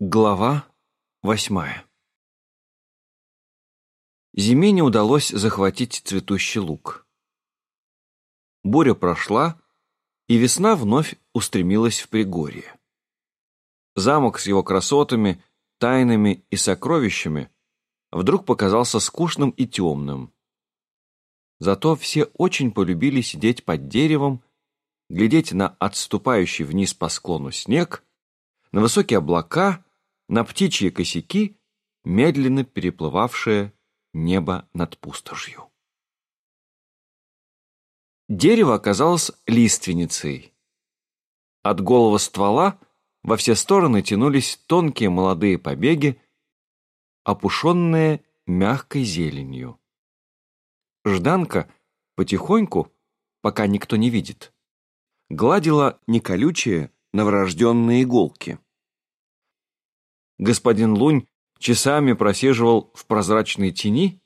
Глава восьмая Зиме не удалось захватить цветущий луг. Буря прошла, и весна вновь устремилась в Пригорье. Замок с его красотами, тайнами и сокровищами вдруг показался скучным и темным. Зато все очень полюбили сидеть под деревом, глядеть на отступающий вниз по склону снег, на высокие облака на птичьи косяки, медленно переплывавшее небо над пустошью. Дерево оказалось лиственницей. От голого ствола во все стороны тянулись тонкие молодые побеги, опушенные мягкой зеленью. Жданка потихоньку, пока никто не видит, гладила неколючие новорожденные иголки. Господин Лунь часами просиживал в прозрачной тени,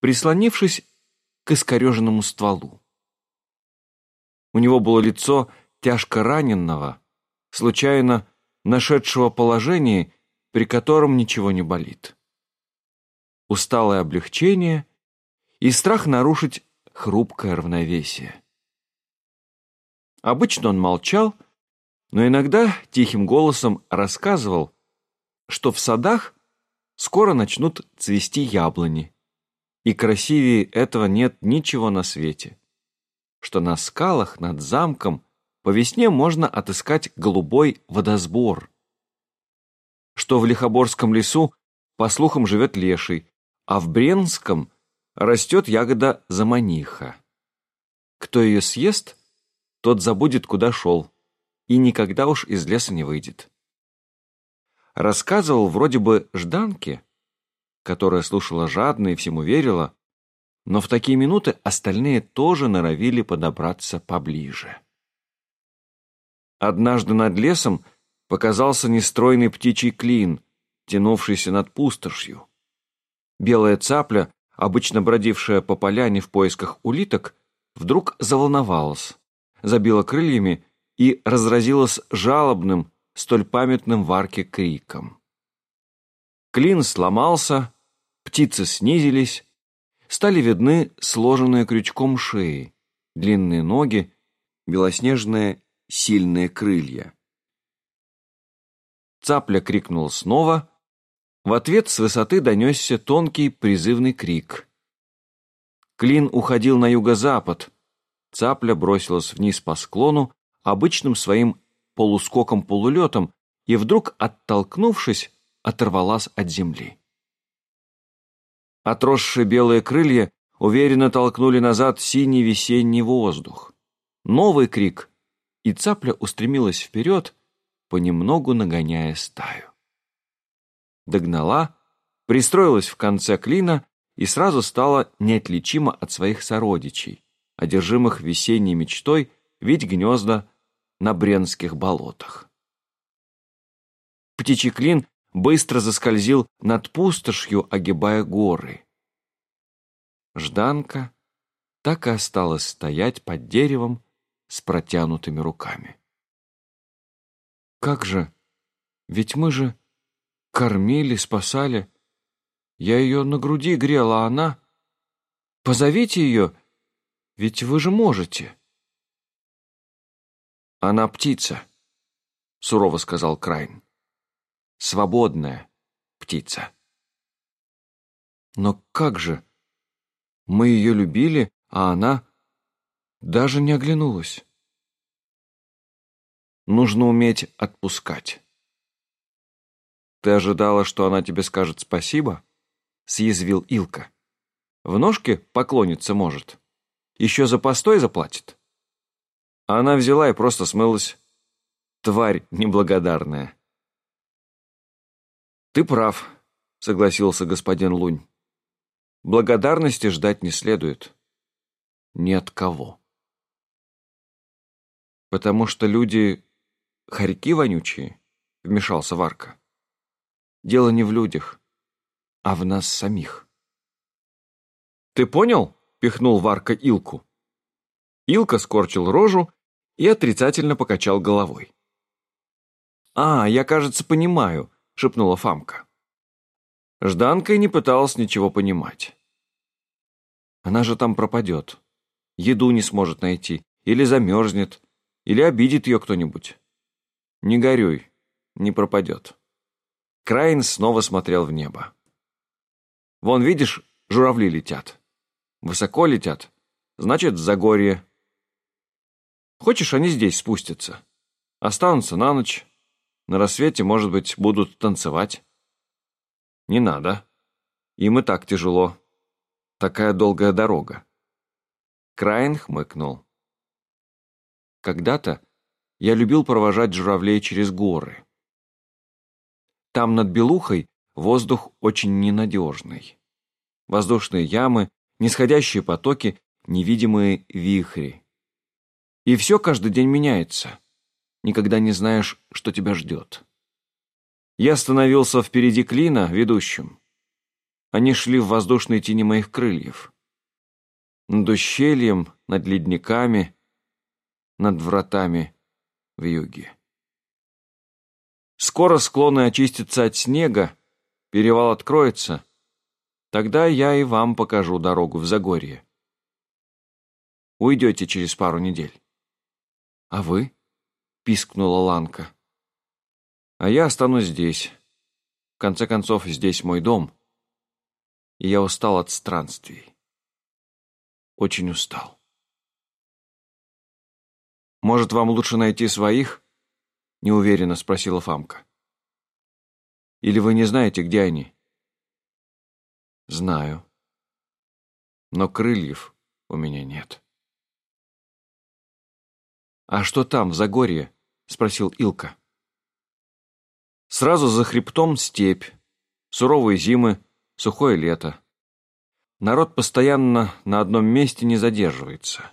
прислонившись к искореженному стволу. У него было лицо тяжко раненного, случайно нашедшего положение, при котором ничего не болит. Усталое облегчение и страх нарушить хрупкое равновесие. Обычно он молчал, но иногда тихим голосом рассказывал, что в садах скоро начнут цвести яблони, и красивее этого нет ничего на свете, что на скалах над замком по весне можно отыскать голубой водосбор, что в Лихоборском лесу, по слухам, живет леший, а в Бренском растет ягода заманиха. Кто ее съест, тот забудет, куда шел, и никогда уж из леса не выйдет рассказывал вроде бы Жданке, которая слушала жадно и всему верила, но в такие минуты остальные тоже норовили подобраться поближе. Однажды над лесом показался нестройный птичий клин, тянувшийся над пустошью. Белая цапля, обычно бродившая по поляне в поисках улиток, вдруг заволновалась, забила крыльями и разразилась жалобным, столь памятным в арке криком. Клин сломался, птицы снизились, стали видны сложенные крючком шеи, длинные ноги, белоснежные сильные крылья. Цапля крикнул снова. В ответ с высоты донесся тонкий призывный крик. Клин уходил на юго-запад. Цапля бросилась вниз по склону обычным своим полускоком-полулетом и вдруг, оттолкнувшись, оторвалась от земли. Отросшие белые крылья уверенно толкнули назад синий весенний воздух. Новый крик, и цапля устремилась вперед, понемногу нагоняя стаю. Догнала, пристроилась в конце клина и сразу стала неотличима от своих сородичей, одержимых весенней мечтой видеть гнезда на Бренских болотах. Птичий клин быстро заскользил над пустошью, огибая горы. Жданка так и осталась стоять под деревом с протянутыми руками. «Как же? Ведь мы же кормили, спасали. Я ее на груди грела, а она... Позовите ее, ведь вы же можете». «Она птица», — сурово сказал Крайн. «Свободная птица». «Но как же? Мы ее любили, а она даже не оглянулась». «Нужно уметь отпускать». «Ты ожидала, что она тебе скажет спасибо?» — съязвил Илка. «В ножке поклониться может. Еще за постой заплатит?» А она взяла и просто смылась. Тварь неблагодарная. «Ты прав», — согласился господин Лунь. «Благодарности ждать не следует. Ни от кого. Потому что люди хорьки вонючие», — вмешался Варка. «Дело не в людях, а в нас самих». «Ты понял?» — пихнул Варка Илку. Илка скорчил рожу и отрицательно покачал головой. «А, я, кажется, понимаю», — шепнула Фамка. Жданка и не пыталась ничего понимать. Она же там пропадет. Еду не сможет найти. Или замерзнет. Или обидит ее кто-нибудь. Не горюй, не пропадет. Крайн снова смотрел в небо. Вон, видишь, журавли летят. Высоко летят. Значит, Загорье. Хочешь, они здесь спустятся. Останутся на ночь. На рассвете, может быть, будут танцевать. Не надо. Им и так тяжело. Такая долгая дорога. Крайн хмыкнул. Когда-то я любил провожать журавлей через горы. Там над Белухой воздух очень ненадежный. Воздушные ямы, нисходящие потоки, невидимые вихри. И все каждый день меняется. Никогда не знаешь, что тебя ждет. Я становился впереди клина, ведущим. Они шли в воздушной тени моих крыльев. Над ущельем, над ледниками, над вратами в юге. Скоро склоны очистятся от снега, перевал откроется. Тогда я и вам покажу дорогу в Загорье. Уйдете через пару недель. А вы? Пискнула Ланка. А я останусь здесь. В конце концов, здесь мой дом. И я устал от странствий. Очень устал. Может, вам лучше найти своих? неуверенно спросила Фамка. Или вы не знаете, где они? Знаю. Но крыльев у меня нет. А что там, в Загорье? спросил Илка. Сразу за хребтом степь, суровые зимы, сухое лето. Народ постоянно на одном месте не задерживается.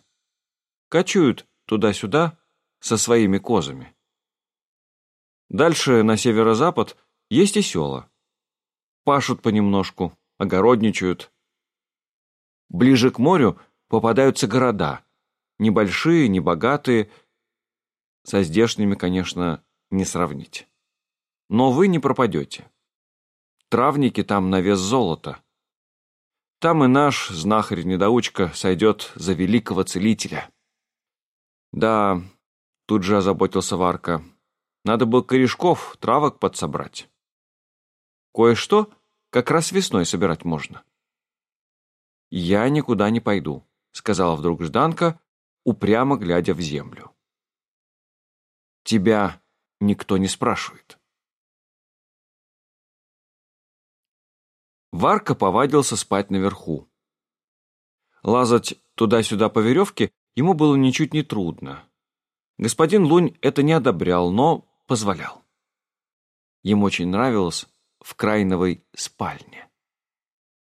Кочуют туда-сюда со своими козами. Дальше, на северо-запад, есть и села. Пашут понемножку, огородничают. Ближе к морю попадаются города. Небольшие, небогатые. Со здешними, конечно, не сравнить. Но вы не пропадете. Травники там на вес золота. Там и наш знахарь-недоучка сойдет за великого целителя. Да, тут же озаботился Варка, надо бы корешков, травок подсобрать. Кое-что как раз весной собирать можно. «Я никуда не пойду», — сказала вдруг Жданка, упрямо глядя в землю. «Тебя никто не спрашивает». Варка повадился спать наверху. Лазать туда-сюда по веревке ему было ничуть не трудно. Господин Лунь это не одобрял, но позволял. Ему очень нравилось в Крайновой спальне.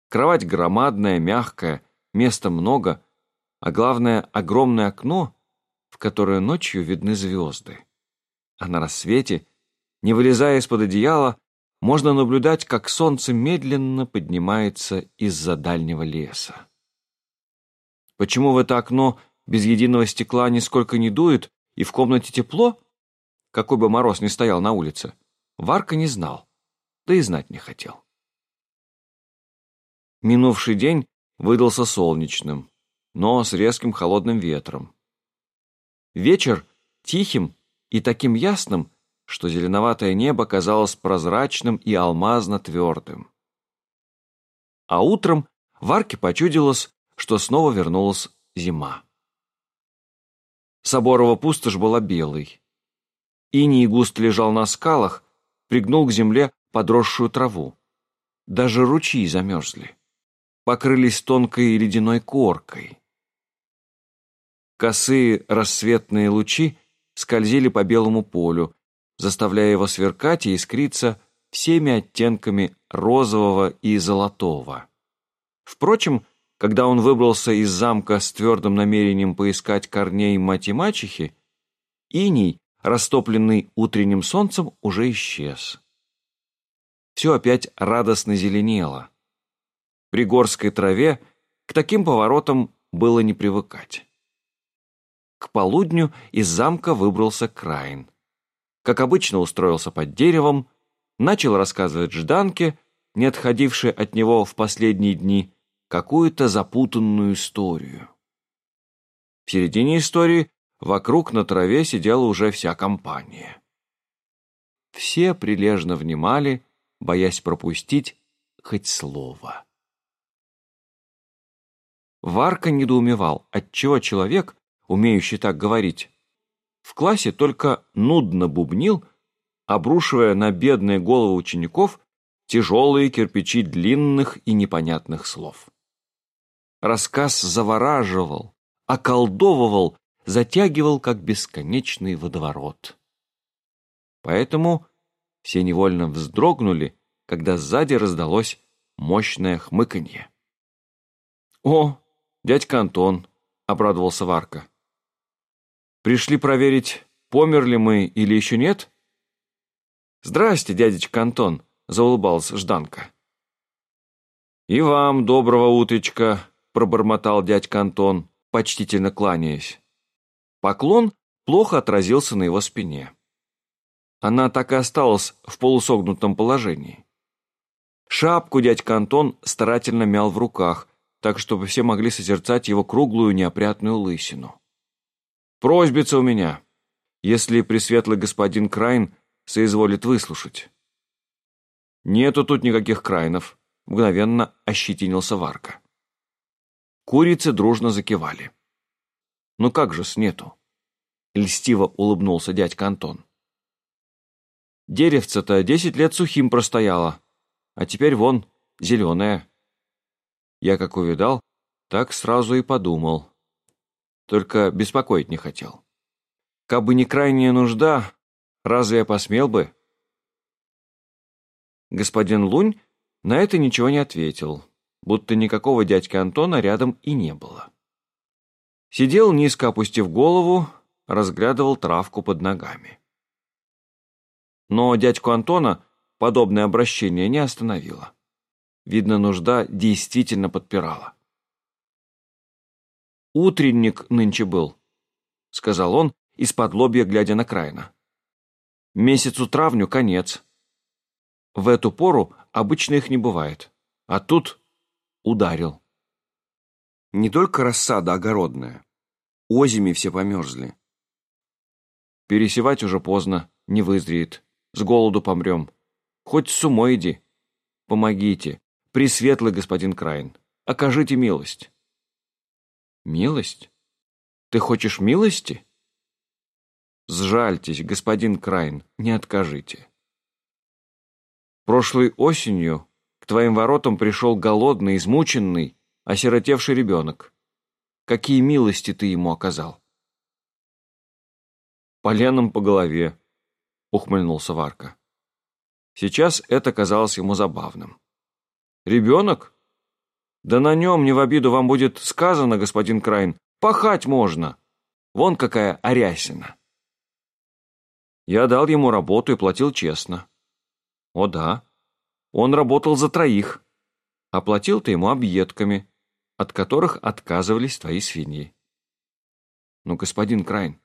Кровать громадная, мягкая, места много, а главное, огромное окно, в которое ночью видны звезды. А на рассвете, не вылезая из-под одеяла, можно наблюдать, как солнце медленно поднимается из-за дальнего леса. Почему в это окно без единого стекла нисколько не дует и в комнате тепло? какой бы мороз ни стоял на улице, Варка не знал, да и знать не хотел. Минувший день выдался солнечным, но с резким холодным ветром. Вечер тихим и таким ясным, что зеленоватое небо казалось прозрачным и алмазно-твердым. А утром Варке почудилось, что снова вернулась зима. Соборова пустошь была белой. Иний густ лежал на скалах, пригнул к земле подросшую траву. Даже ручьи замерзли. Покрылись тонкой ледяной коркой. Косые рассветные лучи скользили по белому полю, заставляя его сверкать и искриться всеми оттенками розового и золотого. Впрочем, когда он выбрался из замка с твердым намерением поискать корней мать и мачехи, иней растопленный утренним солнцем, уже исчез. Все опять радостно зеленело. При горской траве к таким поворотам было не привыкать. К полудню из замка выбрался Крайн. Как обычно устроился под деревом, начал рассказывать Жданке, не отходившей от него в последние дни, какую-то запутанную историю. В середине истории вокруг на траве сидела уже вся компания. Все прилежно внимали, боясь пропустить хоть слово. Варка недоумевал, отчего человек, умеющий так говорить, в классе только нудно бубнил, обрушивая на бедные головы учеников тяжелые кирпичи длинных и непонятных слов. Рассказ завораживал, околдовывал, затягивал, как бесконечный водоворот. Поэтому все невольно вздрогнули, когда сзади раздалось мощное хмыканье. «О, дядька Антон!» — обрадовался Варка. «Пришли проверить, померли мы или еще нет?» «Здрасте, дядечка Антон!» — заулыбался Жданка. «И вам доброго утречка!» — пробормотал дядька Антон, почтительно кланяясь. Поклон плохо отразился на его спине. Она так и осталась в полусогнутом положении. Шапку дядька Антон старательно мял в руках, так чтобы все могли созерцать его круглую неопрятную лысину. «Просьбица у меня, если пресветлый господин Крайн соизволит выслушать». «Нету тут никаких Крайнов», — мгновенно ощетинился Варка. Курицы дружно закивали. «Ну как же с нету?» — льстиво улыбнулся дядька Антон. Деревце-то десять лет сухим простояло, а теперь вон, зеленое. Я как увидал, так сразу и подумал. Только беспокоить не хотел. Кабы не крайняя нужда, разве я посмел бы? Господин Лунь на это ничего не ответил, будто никакого дядьки Антона рядом и не было. Сидел низко опустив голову, разглядывал травку под ногами. Но дядьку Антона подобное обращение не остановило. Видно, нужда действительно подпирала. «Утренник нынче был», — сказал он, из-под лобья глядя на Крайна. «Месяцу травню конец. В эту пору обычно их не бывает. А тут ударил. Не только рассада огородная. Озими все померзли. Пересевать уже поздно, не вызреет. С голоду помрем. Хоть с умой иди. Помогите. Пресветлый господин Крайн. Окажите милость. Милость? Ты хочешь милости? Сжальтесь, господин Крайн, не откажите. Прошлой осенью к твоим воротам пришел голодный, измученный, осиротевший ребенок. Какие милости ты ему оказал? Поленом по голове, — ухмыльнулся Варка. Сейчас это казалось ему забавным. «Ребенок? Да на нем не в обиду вам будет сказано, господин Крайн, пахать можно. Вон какая арясина». Я дал ему работу и платил честно. О да, он работал за троих, а платил ты ему объедками, от которых отказывались твои свиньи. Ну, господин Крайн,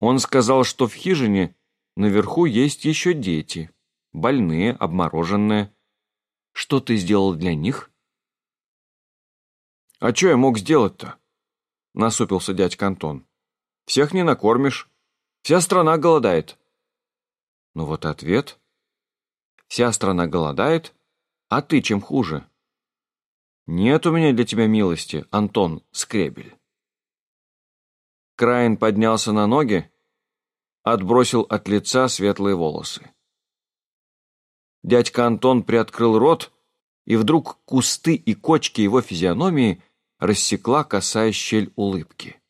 он сказал, что в хижине Наверху есть еще дети, больные, обмороженные. Что ты сделал для них? А что я мог сделать-то? Насупился дядька Антон. Всех не накормишь. Вся страна голодает. Ну вот ответ. Вся страна голодает, а ты чем хуже? Нет у меня для тебя милости, Антон Скребель. Краин поднялся на ноги, отбросил от лица светлые волосы. Дядька Антон приоткрыл рот, и вдруг кусты и кочки его физиономии рассекла косая щель улыбки.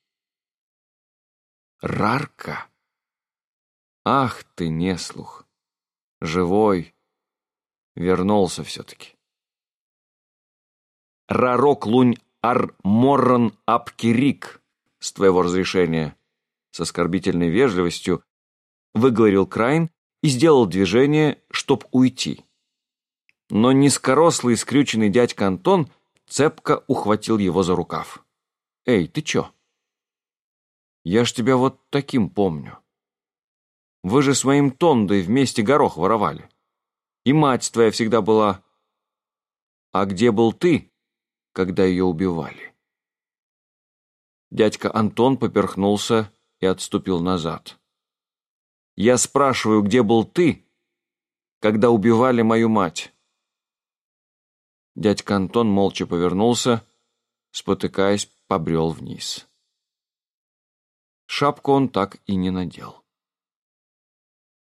Рарка! Ах ты, неслух! Живой! Вернулся все-таки. Рарок лунь ар морран апкирик, с твоего разрешения с оскорбительной вежливостью выговорил Крайн и сделал движение, чтоб уйти. Но низкорослый скрюченный дядька Антон цепко ухватил его за рукав. «Эй, ты чё?» «Я ж тебя вот таким помню». Вы же с моим Тондой вместе горох воровали. И мать твоя всегда была... А где был ты, когда ее убивали?» Дядька Антон поперхнулся и отступил назад. «Я спрашиваю, где был ты, когда убивали мою мать?» Дядька Антон молча повернулся, спотыкаясь, побрел вниз. Шапку он так и не надел.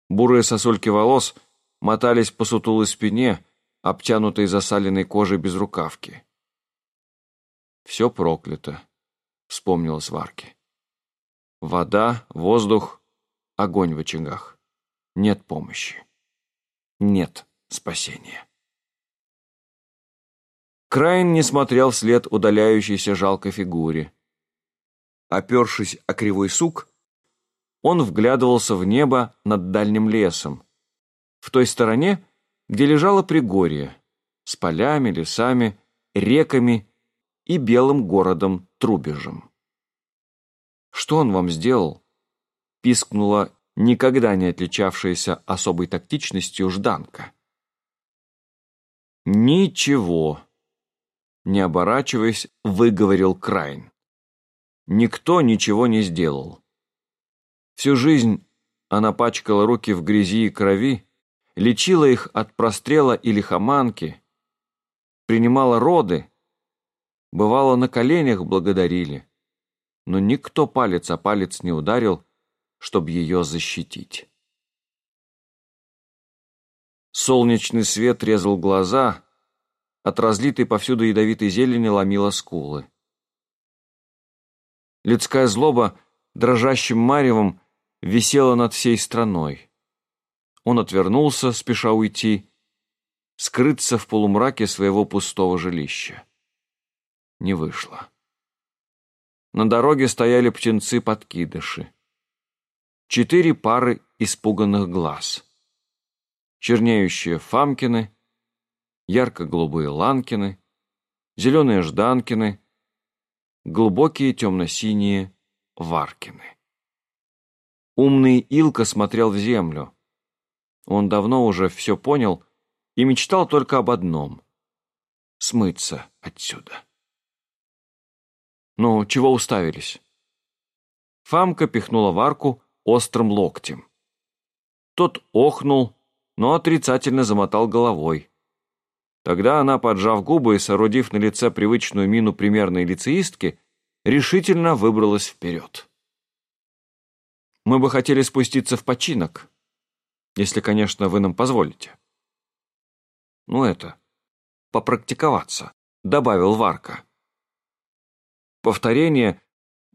Бурые сосульки волос мотались по сутулой спине, обтянутой засаленной кожей без рукавки. «Все проклято», — вспомнилось Варке. «Вода, воздух, огонь в очагах. Нет помощи. Нет спасения». Крайн не смотрел вслед удаляющейся жалкой фигуре. Опершись о кривой сук, он вглядывался в небо над дальним лесом, в той стороне, где лежало Пригорье, с полями, лесами, реками и белым городом Трубежем. «Что он вам сделал?» — пискнула никогда не отличавшаяся особой тактичностью Жданка. «Ничего», — не оборачиваясь, выговорил Крайн. «Никто ничего не сделал. Всю жизнь она пачкала руки в грязи и крови, лечила их от прострела и лихоманки, принимала роды, бывало, на коленях благодарили, но никто палец о палец не ударил, чтобы ее защитить. Солнечный свет резал глаза, от разлитой повсюду ядовитой зелени ломила скулы. Людская злоба дрожащим маревом висела над всей страной. Он отвернулся, спеша уйти, скрыться в полумраке своего пустого жилища. Не вышло. На дороге стояли птенцы-подкидыши. Четыре пары испуганных глаз. Чернеющие фамкины, ярко-голубые ланкины, зеленые жданкины, глубокие темно-синие варкины. Умный Илка смотрел в землю. Он давно уже все понял и мечтал только об одном — смыться отсюда. «Ну, чего уставились?» Фамка пихнула Варку острым локтем. Тот охнул, но отрицательно замотал головой. Тогда она, поджав губы и соорудив на лице привычную мину примерной лицеистки, решительно выбралась вперед. Мы бы хотели спуститься в починок, если, конечно, вы нам позволите. Ну это, попрактиковаться, добавил Варка. Повторение,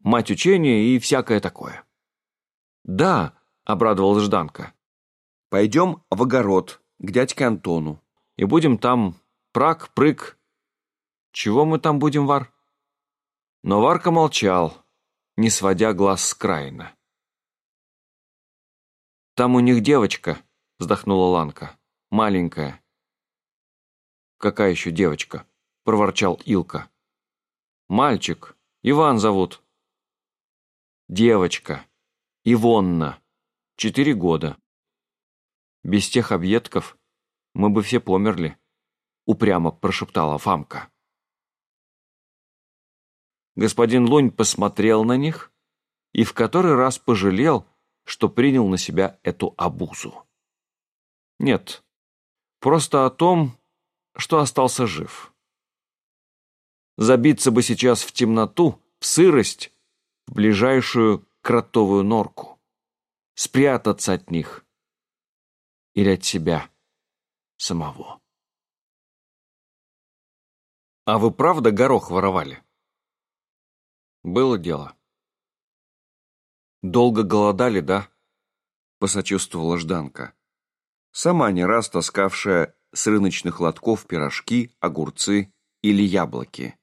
мать учения и всякое такое. Да, обрадовал Жданка. Пойдем в огород к дядьке Антону и будем там прак-прыг. Чего мы там будем, Вар? Но Варка молчал, не сводя глаз с краина. «Там у них девочка», — вздохнула Ланка. «Маленькая». «Какая еще девочка?» — проворчал Илка. «Мальчик. Иван зовут». «Девочка. Ивонна. Четыре года. Без тех объедков мы бы все померли», — упрямо прошептала Фамка. Господин Лунь посмотрел на них и в который раз пожалел, что принял на себя эту обузу. Нет, просто о том, что остался жив. Забиться бы сейчас в темноту, в сырость, в ближайшую кротовую норку, спрятаться от них или от себя самого. А вы правда горох воровали? Было дело. «Долго голодали, да?» — посочувствовала Жданка. Сама не раз таскавшая с рыночных лотков пирожки, огурцы или яблоки.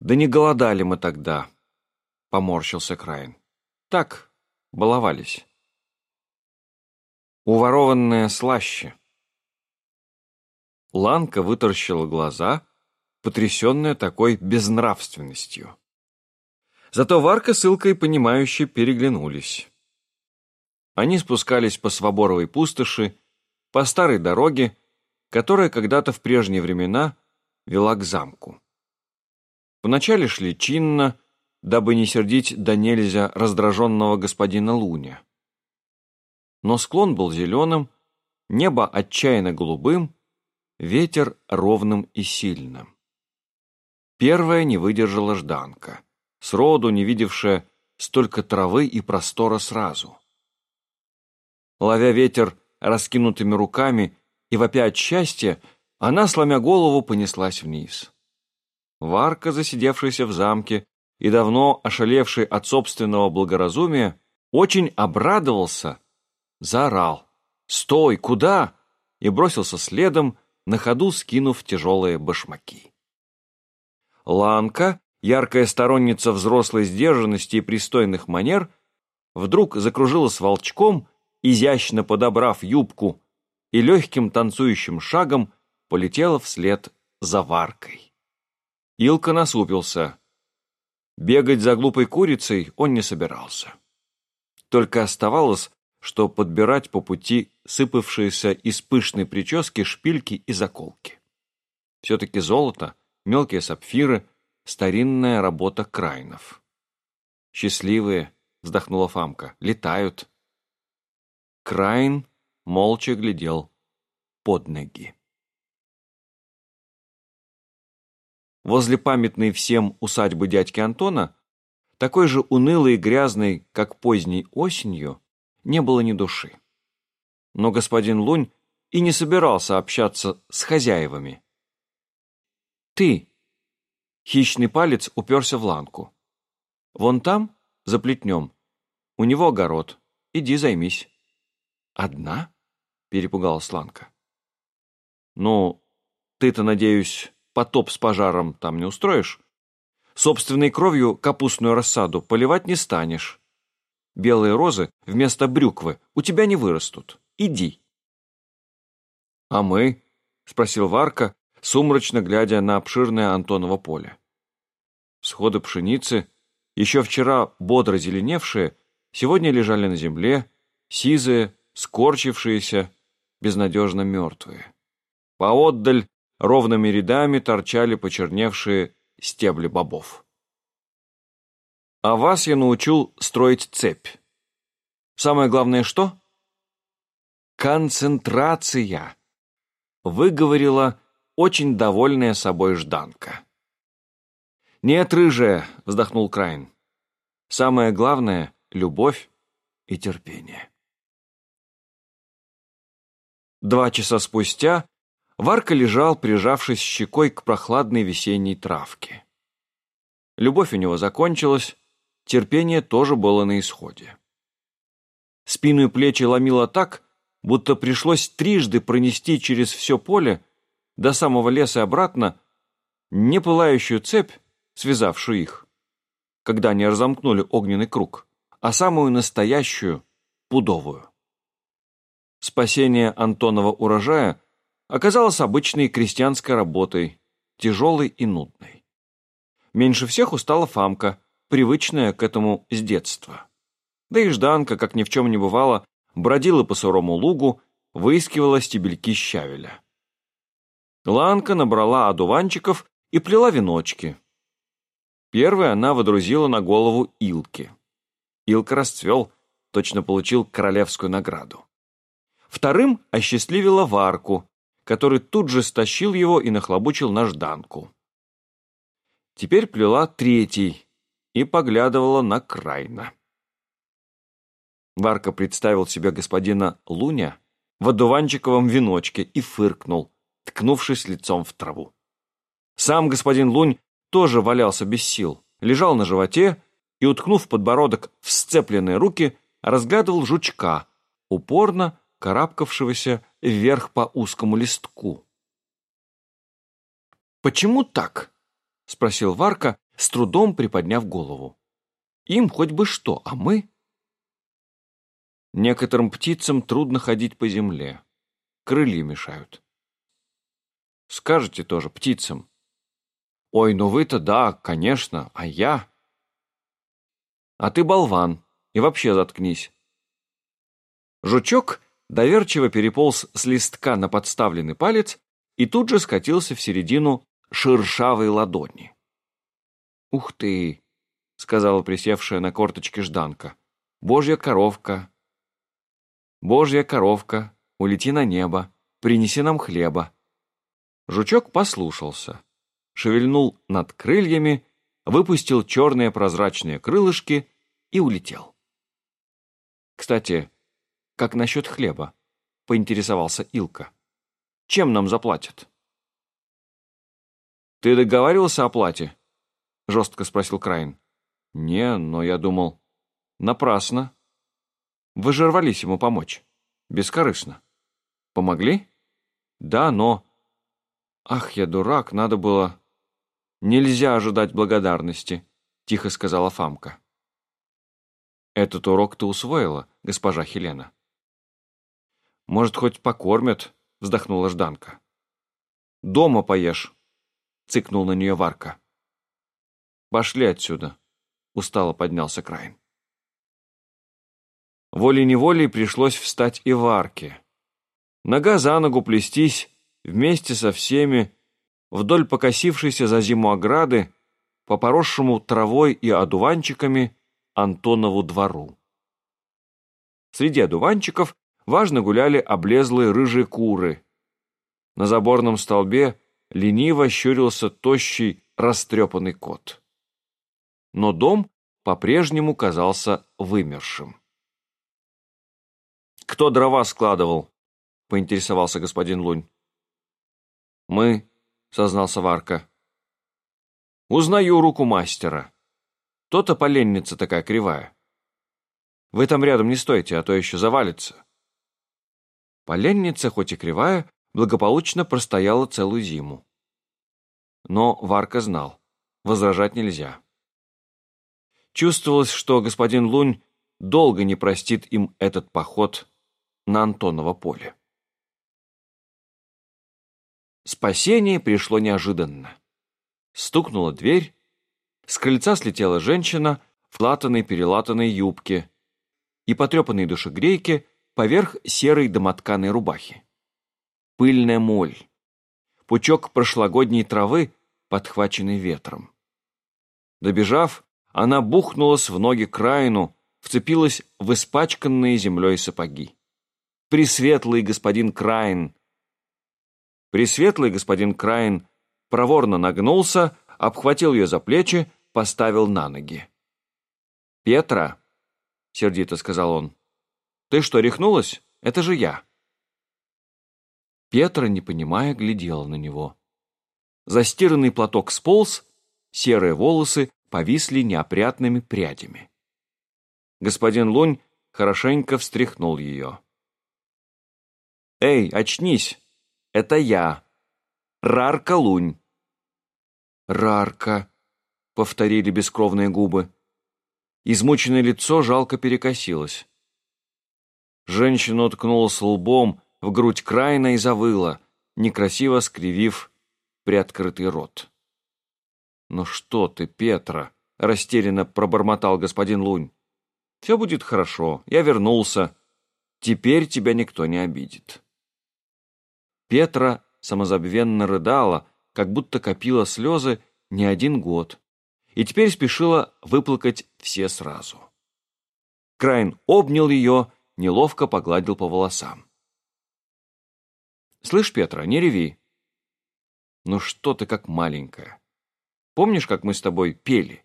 «Да не голодали мы тогда», — поморщился Краин. «Так, баловались». Уворованное слаще. Ланка вытаращила глаза, потрясенная такой безнравственностью. Зато Варка с Илкой, понимающе переглянулись. Они спускались по Своборовой пустоши, по старой дороге, которая когда-то в прежние времена вела к замку. Вначале шли чинно, дабы не сердить до нельзя раздраженного господина Луня. Но склон был зеленым, небо отчаянно голубым, ветер ровным и сильным. Первая не выдержала Жданка, сроду не видевшая столько травы и простора сразу. Ловя ветер раскинутыми руками и вопя от счастья, она, сломя голову, понеслась вниз. Варка, засидевшаяся в замке и давно ошалевший от собственного благоразумия, очень обрадовался, заорал «Стой! Куда?» и бросился следом, на ходу скинув тяжелые башмаки. Ланка, яркая сторонница взрослой сдержанности и пристойных манер, вдруг закружилась волчком, изящно подобрав юбку, и легким танцующим шагом полетела вслед за Варкой. Илка насупился. Бегать за глупой курицей он не собирался. Только оставалось, что подбирать по пути сыпавшиеся из пышной прически шпильки и заколки. Все-таки золото, мелкие сапфиры, старинная работа крайнов. «Счастливые», — вздохнула Фамка, — «летают». Крайн молча глядел под ноги. Возле памятной всем усадьбы дядьки Антона, такой же унылой и грязной, как поздней осенью, не было ни души. Но господин Лунь и не собирался общаться с хозяевами. «Ты!» Хищный палец уперся в ланку. «Вон там, за плетнем, у него огород. Иди займись». «Одна?» — перепугалась Ланка. «Ну, ты-то, надеюсь, потоп с пожаром там не устроишь? Собственной кровью капустную рассаду поливать не станешь. Белые розы вместо брюквы у тебя не вырастут. Иди». «А мы?» — спросил Варка, сумрачно глядя на обширное Антоново поле. Сходы пшеницы, еще вчера бодро зеленевшие, сегодня лежали на земле, сизые, скорчившиеся, безнадежно мертвые. Поотдаль ровными рядами торчали почерневшие стебли бобов. А вас я научил строить цепь. Самое главное что? Концентрация, выговорила очень довольная собой Жданка. «Нет, рыжая», — вздохнул Крайн. «Самое главное — любовь и терпение». Два часа спустя Варка лежал, прижавшись щекой к прохладной весенней травке. Любовь у него закончилась, терпение тоже было на исходе. Спину и плечи ломило так, будто пришлось трижды пронести через все поле до самого леса обратно не пылающую цепь, связавшую их, когда они разомкнули огненный круг, а самую настоящую, пудовую. Спасение Антонова урожая оказалось обычной крестьянской работой, тяжелой и нудной. Меньше всех устала Фамка, привычная к этому с детства. Да и Жданка, как ни в чем не бывало, бродила по сырому лугу, выискивала стебельки щавеля. Ланка набрала одуванчиков и плела веночки, Первый она водрузила на голову Илки. Илка расцвел, точно получил королевскую награду. Вторым осчастливила Варку, который тут же стащил его и нахлобучил на Жданку. Теперь плела третий и поглядывала на Крайна. Варка представил себе господина Луня в одуванчиковом веночке и фыркнул, ткнувшись лицом в траву. Сам господин Лунь тоже валялся без сил, лежал на животе и, уткнув подбородок в сцепленные руки, разглядывал жучка, упорно карабкавшегося вверх по узкому листку. «Почему так?» — спросил Варка, с трудом приподняв голову. «Им хоть бы что, а мы...» Некоторым птицам трудно ходить по земле. Крылья мешают. Скажете тоже птицам, Ой, ну вы-то да, конечно, а я... А ты болван, и вообще заткнись. Жучок доверчиво переполз с листка на подставленный палец и тут же скатился в середину шершавой ладони. «Ух ты!» — сказала присевшая на корточке Жданка. «Божья коровка! Божья коровка, улети на небо, принеси нам хлеба!» Жучок послушался, шевельнул над крыльями, выпустил черные прозрачные крылышки и улетел. «Кстати, как насчет хлеба?» — поинтересовался Илка. «Чем нам заплатят?» «Ты договаривался о плате?» — жестко спросил Крайн. «Не, но я думал...» «Напрасно. Вы же рвались ему помочь. Бескорыстно. Помогли?» «Да, но...» «Ах, я дурак, надо было...» «Нельзя ожидать благодарности», — тихо сказала Фамка. «Этот урок ты усвоила, госпожа Хелена?» «Может, хоть покормят?» — вздохнула Жданка. «Дома поешь», — цыкнул на нее Варка. «Пошли отсюда», — устало поднялся Крайн. Волей-неволей пришлось встать и Варке. Нога за ногу плестись вместе со всеми вдоль покосившейся за зиму ограды по поросшему травой и одуванчиками Антонову двору. Среди одуванчиков важно гуляли облезлые рыжие куры. На заборном столбе лениво щурился тощий растрепанный кот. Но дом по-прежнему казался вымершим. «Кто дрова складывал?» — поинтересовался господин Лунь. «Мы», — сознался Варка. «Узнаю руку мастера. То-то поленница такая кривая. Вы там рядом не стойте, а то еще завалится». Поленница, хоть и кривая, благополучно простояла целую зиму. Но Варка знал, возражать нельзя. Чувствовалось, что господин Лунь долго не простит им этот поход на Антоново поле. Спасение пришло неожиданно. Стукнула дверь, с крыльца слетела женщина в латаной-перелатанной юбке и потрепанной душегрейке поверх серой домотканой рубахи. Пыльная моль. Пучок прошлогодней травы, подхваченный ветром. Добежав, она бухнулась в ноги Краину, вцепилась в испачканные землей сапоги. «Пресветлый господин Краин!» Пресветлый господин Краин проворно нагнулся, обхватил ее за плечи, поставил на ноги. «Петра!» — сердито сказал он. Ты что, рехнулась? Это же я. Петра, не понимая, глядела на него. Застиранный платок сполз, серые волосы повисли неопрятными прядями. Господин Лунь хорошенько встряхнул ее. «Эй, очнись! Это я! Рарка Лунь!» «Рарка!» — повторили бескровные губы. Измученное лицо жалко перекосилось. Женщина уткнулась лбом в грудь Крайна и завыла, некрасиво скривив приоткрытый рот. «Ну что ты, Петра?» — растерянно пробормотал господин Лунь. «Все будет хорошо, я вернулся. Теперь тебя никто не обидит». Петра самозабвенно рыдала, как будто копила слезы не один год, и теперь спешила выплакать все сразу. Крайн обнял ее неловко погладил по волосам. «Слышь, Петра, не реви». «Ну что ты как маленькая. Помнишь, как мы с тобой пели?»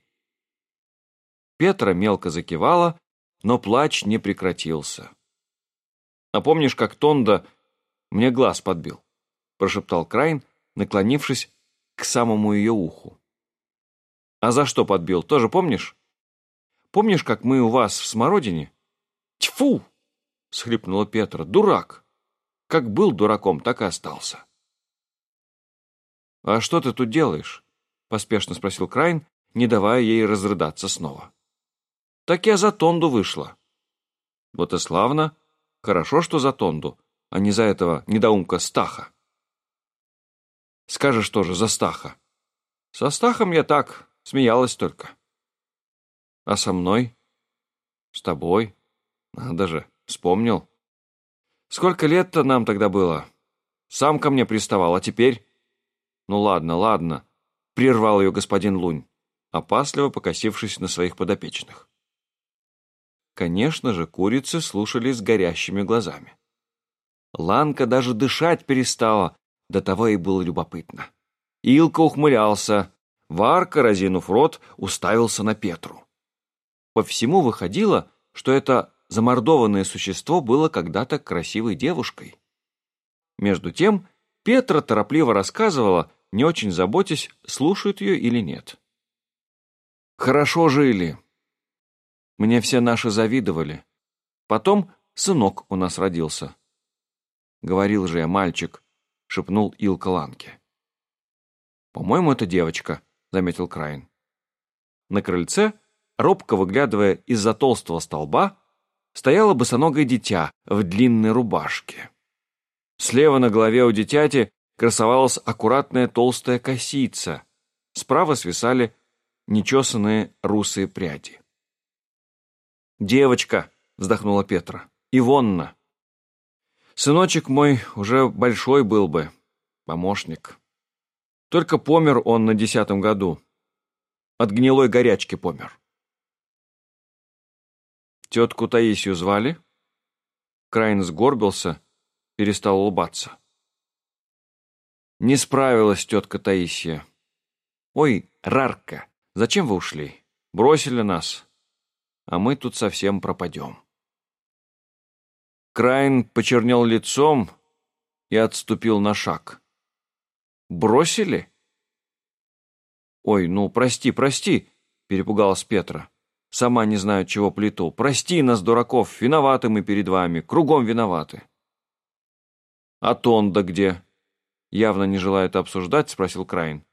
Петра мелко закивала, но плач не прекратился. «А помнишь, как Тонда мне глаз подбил?» прошептал Крайн, наклонившись к самому ее уху. «А за что подбил, тоже помнишь? Помнишь, как мы у вас в Смородине?» «Тьфу!» — схлипнула Петра. «Дурак! Как был дураком, так и остался». «А что ты тут делаешь?» — поспешно спросил Крайн, не давая ей разрыдаться снова. «Так я за Тонду вышла». «Вот и славно. Хорошо, что за Тонду, а не за этого недоумка Стаха». «Скажешь тоже за Стаха». «Со Стахом я так, смеялась только». «А со мной?» «С тобой? Надо же». Вспомнил? Сколько лет-то нам тогда было? Сам ко мне приставал, а теперь... Ну ладно, ладно, прервал ее господин Лунь, опасливо покосившись на своих подопечных. Конечно же, курицы слушали с горящими глазами. Ланка даже дышать перестала, до того и было любопытно. Илка ухмылялся, Варка, разинув рот, уставился на Петру. По всему выходило, что это замордованное существо было когда-то красивой девушкой. Между тем, Петра торопливо рассказывала, не очень заботясь, слушают ее или нет. «Хорошо жили. Мне все наши завидовали. Потом сынок у нас родился. Говорил же я, мальчик, шепнул Илка Ланке. «По-моему, это девочка», — заметил Крайн. На крыльце, робко выглядывая из-за толстого столба, стояло босоногое дитя в длинной рубашке. Слева на голове у дитяти красовалась аккуратная толстая косица, справа свисали нечесанные русые пряди. «Девочка», — вздохнула Петра, — «Ивонна». Сыночек мой уже большой был бы, помощник. Только помер он на десятом году. От гнилой горячки помер. Тетку Таисию звали? Крайн сгорбился, перестал улыбаться. Не справилась тетка Таисия. Ой, Рарка, зачем вы ушли? Бросили нас, а мы тут совсем пропадем. Крайн почернел лицом и отступил на шаг. «Бросили?» «Ой, ну, прости, прости», — перепугалась Петра. «Сама не знаю, чего плету. Прости нас, дураков, виноваты мы перед вами, кругом виноваты». «А Тонда где?» Явно не желая это обсуждать, спросил Крайн.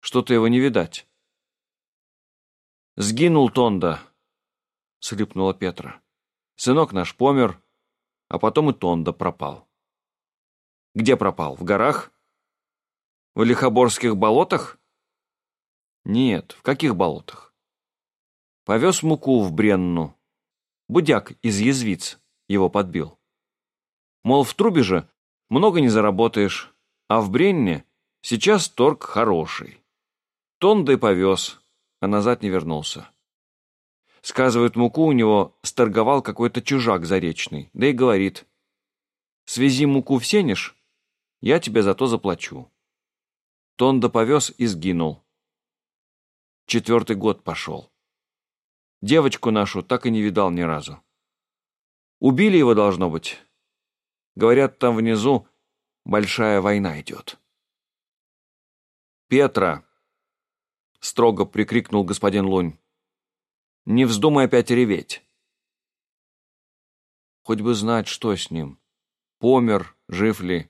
«Что-то его не видать». «Сгинул Тонда», — схлипнула Петра. «Сынок наш помер, а потом и Тонда пропал. Где пропал? В горах? В Лихоборских болотах? Нет, в каких болотах? Повез муку в Бренну. Будяк из язвиц его подбил. Мол, в трубе же много не заработаешь, а в Бренне сейчас торг хороший. Тонда и повез, а назад не вернулся. Сказывают, муку у него сторговал какой-то чужак заречный, да и говорит, «Свези муку в сенеж, я тебе за то заплачу». Тонда повез и сгинул. Четвертый год пошел. Девочку нашу так и не видал ни разу. Убили его, должно быть. Говорят, там внизу большая война идет. «Петра!» — строго прикрикнул господин Лунь. Не вздумай опять реветь. Хоть бы знать, что с ним. Помер, жив ли.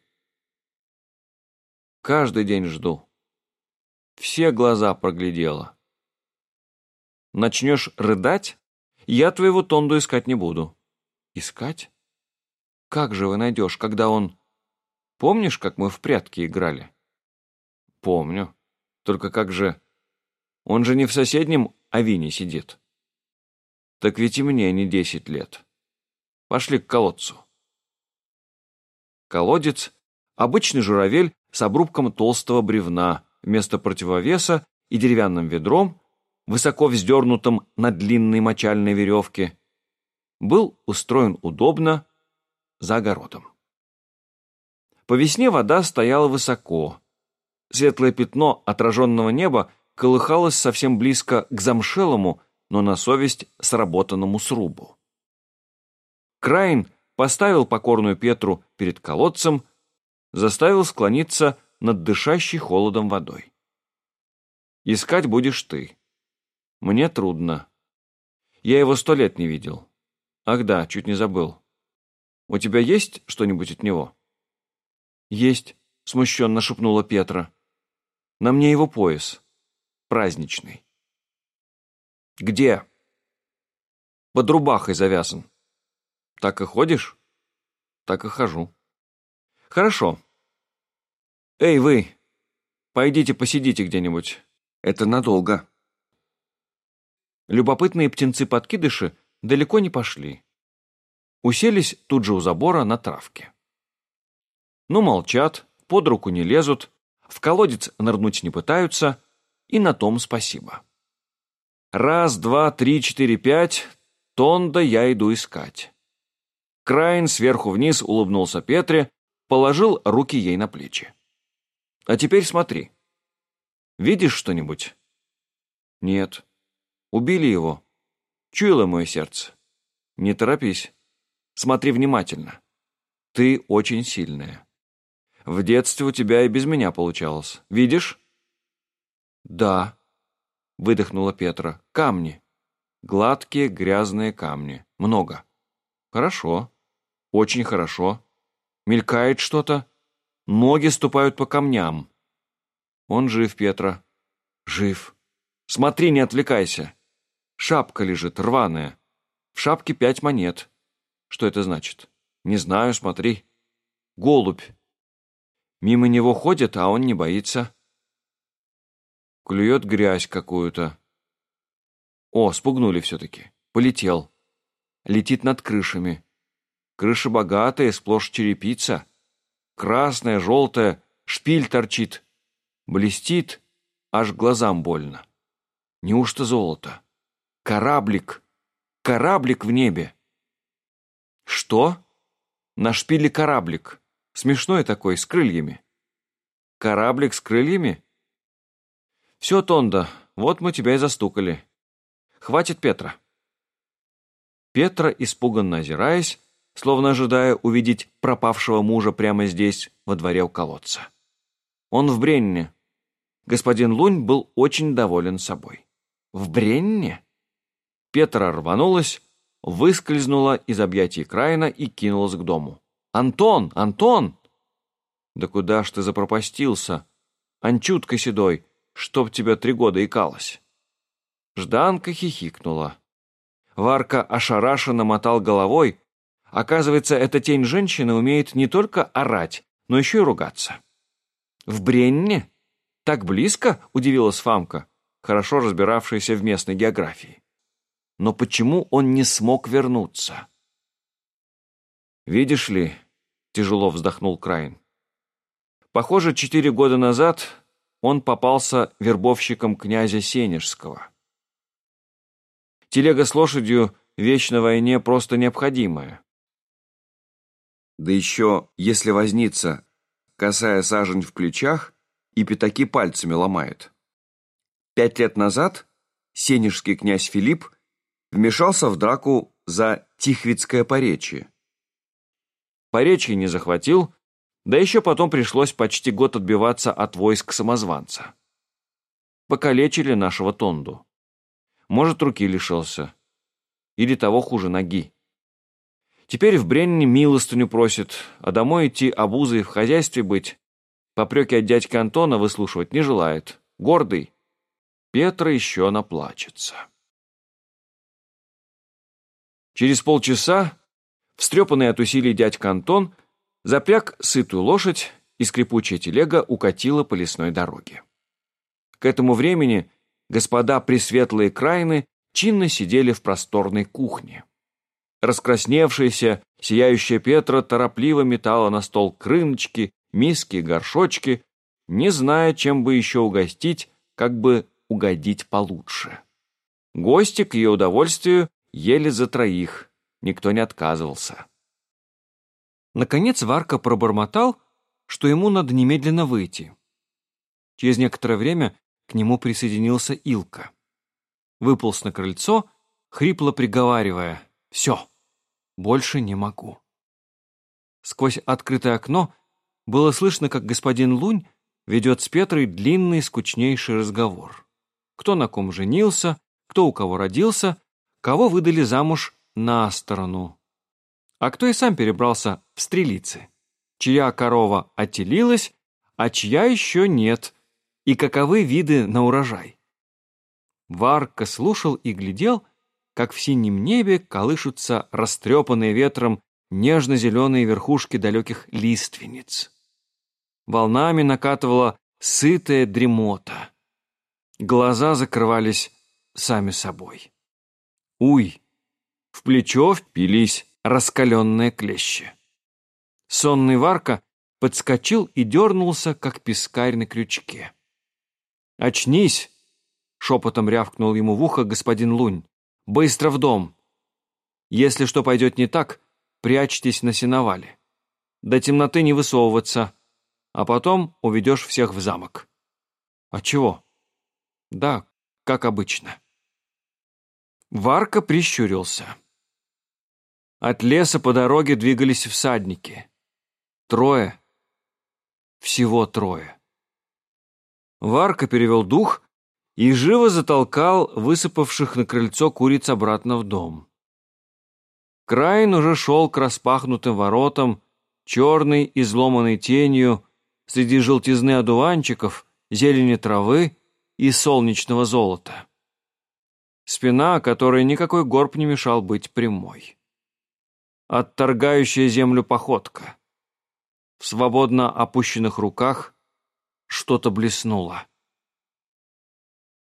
Каждый день жду. Все глаза проглядела. Начнешь рыдать, я твоего Тонду искать не буду. Искать? Как же вы найдешь, когда он... Помнишь, как мы в прятки играли? Помню. Только как же... Он же не в соседнем авине сидит. Так ведь и мне не десять лет. Пошли к колодцу. Колодец — обычный журавель с обрубком толстого бревна вместо противовеса и деревянным ведром, высоко вздернутым на длинной мочальной веревке, был устроен удобно за огородом. По весне вода стояла высоко. Светлое пятно отраженного неба колыхалось совсем близко к замшелому, но на совесть сработанному срубу. Крайн поставил покорную Петру перед колодцем, заставил склониться над дышащей холодом водой. «Искать будешь ты. Мне трудно. Я его сто лет не видел. Ах да, чуть не забыл. У тебя есть что-нибудь от него?» «Есть», — смущенно шепнула Петра. «На мне его пояс. Праздничный». «Где?» «Под рубахой завязан». «Так и ходишь?» «Так и хожу». «Хорошо. Эй, вы, пойдите посидите где-нибудь. Это надолго». Любопытные птенцы-подкидыши далеко не пошли. Уселись тут же у забора на травке. Ну, молчат, под руку не лезут, в колодец нырнуть не пытаются, и на том спасибо. Раз, два, три, четыре, пять, Тонда я иду искать. Крайн сверху вниз улыбнулся Петре, положил руки ей на плечи. А теперь смотри. Видишь что-нибудь? Нет. Убили его. Чуяло мое сердце. Не торопись. Смотри внимательно. Ты очень сильная. В детстве у тебя и без меня получалось. Видишь? Да, выдохнула Петра. Камни. Гладкие грязные камни. Много. Хорошо. Очень хорошо. Мелькает что-то. Ноги ступают по камням. Он жив, Петра. Жив. Смотри, не отвлекайся. Шапка лежит, рваная. В шапке пять монет. Что это значит? Не знаю, смотри. Голубь. Мимо него ходят, а он не боится. Клюет грязь какую-то. О, спугнули все-таки. Полетел. Летит над крышами. Крыша богатая, сплошь черепица. Красная, желтая, шпиль торчит. Блестит, аж глазам больно. Неужто золото? Кораблик. Кораблик в небе. Что? На шпиле кораблик. Смешной такой, с крыльями. Кораблик с крыльями? Все, Тонда, вот мы тебя и застукали. Хватит Петра. Петра, испуганно озираясь, словно ожидая увидеть пропавшего мужа прямо здесь, во дворе у колодца. Он в Бренне. Господин Лунь был очень доволен собой. В Бренне? Петра рванулась, выскользнула из объятий Краина и кинулась к дому. «Антон! Антон!» «Да куда ж ты запропастился? Анчутка седой, чтоб тебя три года икалось!» Жданка хихикнула. Варка ошарашенно мотал головой. Оказывается, эта тень женщины умеет не только орать, но еще и ругаться. «В Бренне? Так близко?» – удивилась Фамка, хорошо разбиравшаяся в местной географии. Но почему он не смог вернуться? «Видишь ли», – тяжело вздохнул Крайн, – «похоже, четыре года назад он попался вербовщиком князя Сенежского». Телега с лошадью вещь на войне просто необходимая. Да еще, если возниться, касая сажень в плечах, и пятаки пальцами ломает. Пять лет назад сенежский князь Филипп вмешался в драку за Тихвицкое поречье. Поречье не захватил, да еще потом пришлось почти год отбиваться от войск самозванца. Покалечили нашего Тонду. Может, руки лишился. Или того хуже, ноги. Теперь в Бренне милостыню просит, а домой идти обузой в хозяйстве быть. Попреки от дядьки Антона выслушивать не желает. Гордый. Петра еще наплачется. Через полчаса, встрепанный от усилий дядька Антон, запряг сытую лошадь, и скрипучая телега укатила по лесной дороге. К этому времени господа пресветлые крайны чинно сидели в просторной кухне. Раскрасневшаяся, сияющая Петра торопливо метала на стол крыночки, миски, горшочки, не зная, чем бы еще угостить, как бы угодить получше. Гости, к ее удовольствию, ели за троих, никто не отказывался. Наконец Варка пробормотал, что ему надо немедленно выйти. Через некоторое время к нему присоединился Илка. Выполз на крыльцо, хрипло приговаривая «Все, больше не могу». Сквозь открытое окно было слышно, как господин Лунь ведет с Петрой длинный скучнейший разговор. Кто на ком женился, кто у кого родился, кого выдали замуж на сторону. А кто и сам перебрался в стрелицы. Чья корова отелилась, а чья еще нет, и каковы виды на урожай. Варка слушал и глядел, как в синем небе колышутся растрепанные ветром нежно-зеленые верхушки далеких лиственниц. Волнами накатывала сытая дремота. Глаза закрывались сами собой. Уй! В плечо впились раскаленные клещи. Сонный Варка подскочил и дернулся, как пескарь на крючке. «Очнись!» — шепотом рявкнул ему в ухо господин Лунь. «Быстро в дом! Если что пойдет не так, прячьтесь на сеновале. До темноты не высовываться, а потом уведешь всех в замок». «А чего?» «Да, как обычно». Варка прищурился. От леса по дороге двигались всадники. Трое. Всего трое. Варка перевел дух и живо затолкал высыпавших на крыльцо куриц обратно в дом. Краин уже шел к распахнутым воротам, черный, изломанный тенью, среди желтизны одуванчиков, зелени травы и солнечного золота. Спина, которой никакой горб не мешал быть прямой отторгающая землю походка. В свободно опущенных руках что-то блеснуло.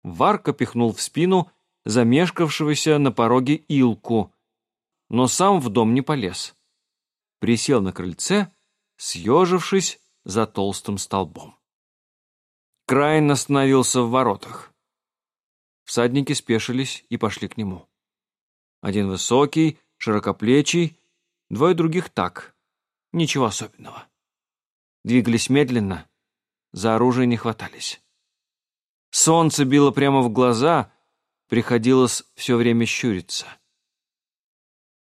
Варка пихнул в спину замешкавшегося на пороге Илку, но сам в дом не полез. Присел на крыльце, съежившись за толстым столбом. Крайн остановился в воротах. Всадники спешились и пошли к нему. Один высокий, широкоплечий, Двое других так. Ничего особенного. Двигались медленно, за оружие не хватались. Солнце било прямо в глаза, приходилось все время щуриться.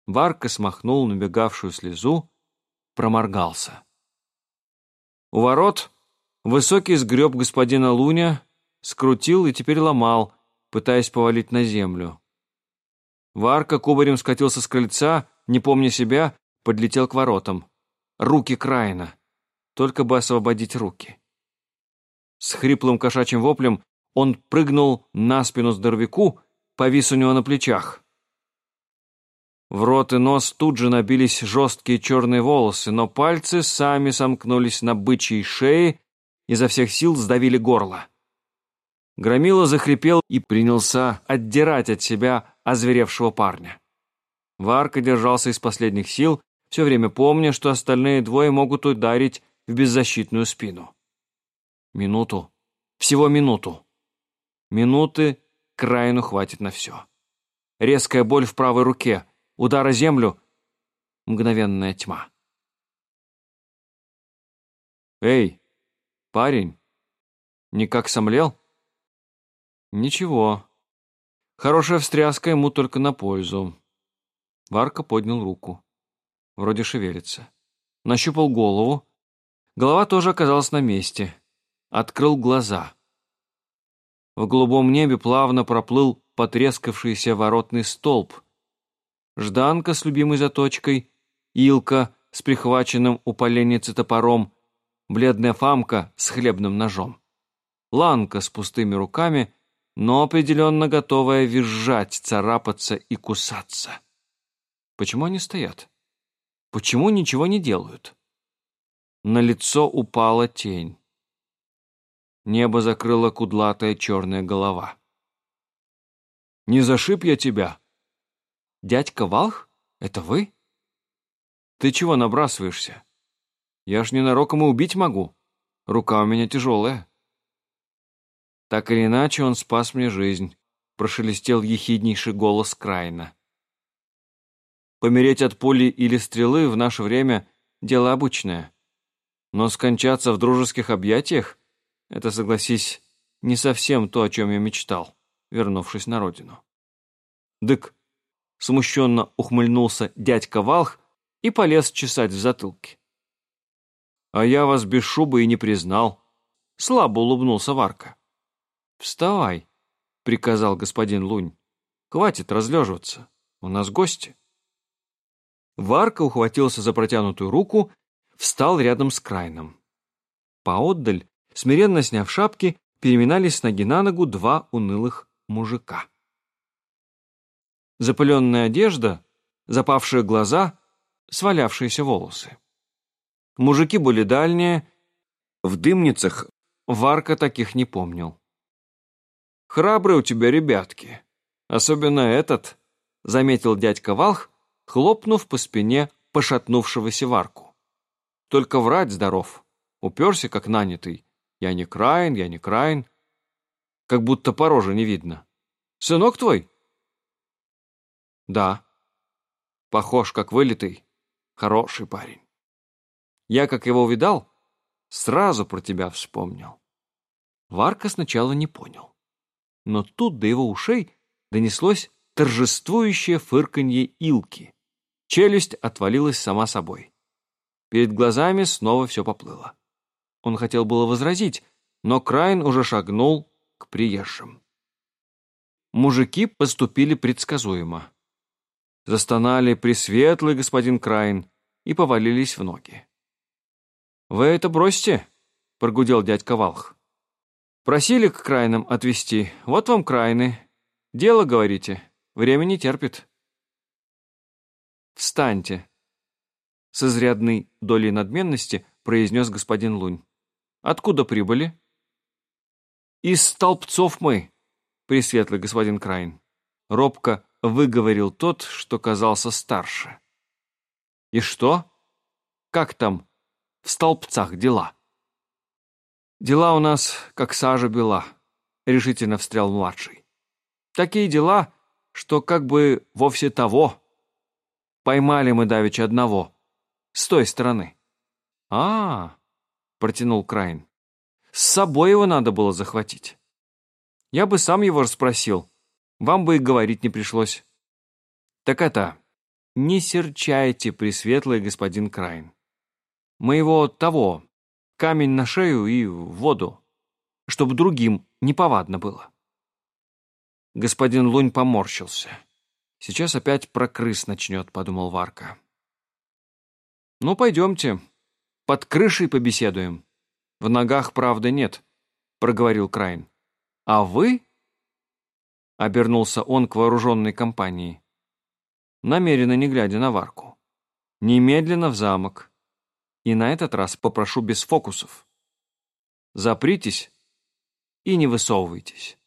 Варка смахнул набегавшую слезу, проморгался. У ворот высокий сгреб господина Луня, скрутил и теперь ломал, пытаясь повалить на землю. Варка кубарем скатился с крыльца, не помня себя, подлетел к воротам. Руки Краина. Только бы освободить руки. С хриплым кошачьим воплем он прыгнул на спину здоровяку, повис у него на плечах. В рот и нос тут же набились жесткие черные волосы, но пальцы сами сомкнулись на бычьей шее, изо всех сил сдавили горло. Громила захрипел и принялся отдирать от себя озверевшего парня. Варка держался из последних сил, все время помня, что остальные двое могут ударить в беззащитную спину. Минуту. Всего минуту. Минуты Краину хватит на все. Резкая боль в правой руке, удар о землю, мгновенная тьма. «Эй, парень, никак сомлел?» «Ничего. Хорошая встряска ему только на пользу». Варка поднял руку. Вроде шевелится. Нащупал голову. Голова тоже оказалась на месте. Открыл глаза. В голубом небе плавно проплыл потрескавшийся воротный столб. Жданка с любимой заточкой, Илка с прихваченным у поленницы топором, бледная Фамка с хлебным ножом. Ланка с пустыми руками, но определенно готовая визжать, царапаться и кусаться. Почему они стоят? Почему ничего не делают? На лицо упала тень. Небо закрыла кудлатая черная голова. «Не зашиб я тебя?» «Дядька Валх? Это вы?» «Ты чего набрасываешься? Я ж ненароком и убить могу. Рука у меня тяжелая». Так или иначе он спас мне жизнь, прошелестел ехиднейший голос Крайна. Помереть от пули или стрелы в наше время – дело обычное. Но скончаться в дружеских объятиях – это, согласись, не совсем то, о чем я мечтал, вернувшись на родину. Дык, смущенно ухмыльнулся дядька Валх и полез чесать в затылке. «А я вас без шубы и не признал», — слабо улыбнулся Варка. «Вставай», — приказал господин Лунь. «Хватит разлеживаться, у нас гости». Варка ухватился за протянутую руку, встал рядом с Крайном. Поотдаль, смиренно сняв шапки, переминались с ноги на ногу два унылых мужика. Запыленная одежда, запавшие глаза, свалявшиеся волосы. Мужики были дальние, в дымницах Варка таких не помнил. «Храбрые у тебя ребятки, особенно этот», — заметил дядька Валх, хлопнув по спине пошатнувшегося Варку. Только врать здоров, уперся как нанятый. Я не краин, я не краин. Как будто по роже не видно. Сынок твой? Да. Похож, как вылитый. Хороший парень. Я, как его увидал, сразу про тебя вспомнил. Варка сначала не понял. Но тут до его ушей донеслось торжествующее фырканье Илки. Челюсть отвалилась сама собой. Перед глазами снова все поплыло. Он хотел было возразить, но Крайн уже шагнул к приезжим. Мужики поступили предсказуемо. Застонали пресветлый господин Крайн и повалились в ноги. «Вы это бросьте», — прогудел дядька Валх. «Просили к Крайнам отвезти, вот вам Крайны. Дело, говорите, время не терпит». «Встаньте», — с изрядной долей надменности произнес господин Лунь. «Откуда прибыли?» «Из столбцов мы», пресветлый господин Крайн. Робко выговорил тот, что казался старше. «И что? Как там в столбцах дела?» «Дела у нас, как сажа бела», — решительно встрял младший. «Такие дела, что как бы вовсе того. Поймали мы давеча одного, с той стороны». «А, -а — протянул Крайн, — с собой его надо было захватить». Я бы сам его расспросил. Вам бы и говорить не пришлось. Так это, не серчайте, пресветлый господин Крайн. Моего того, камень на шею и в воду, чтобы другим неповадно было. Господин Лунь поморщился. Сейчас опять про крыс начнет, подумал Варка. Ну, пойдемте, под крышей побеседуем. В ногах правды нет, проговорил Крайн. «А вы?» — обернулся он к вооруженной компании. Намеренно не глядя на Варку. «Немедленно в замок. И на этот раз попрошу без фокусов. Запритесь и не высовывайтесь».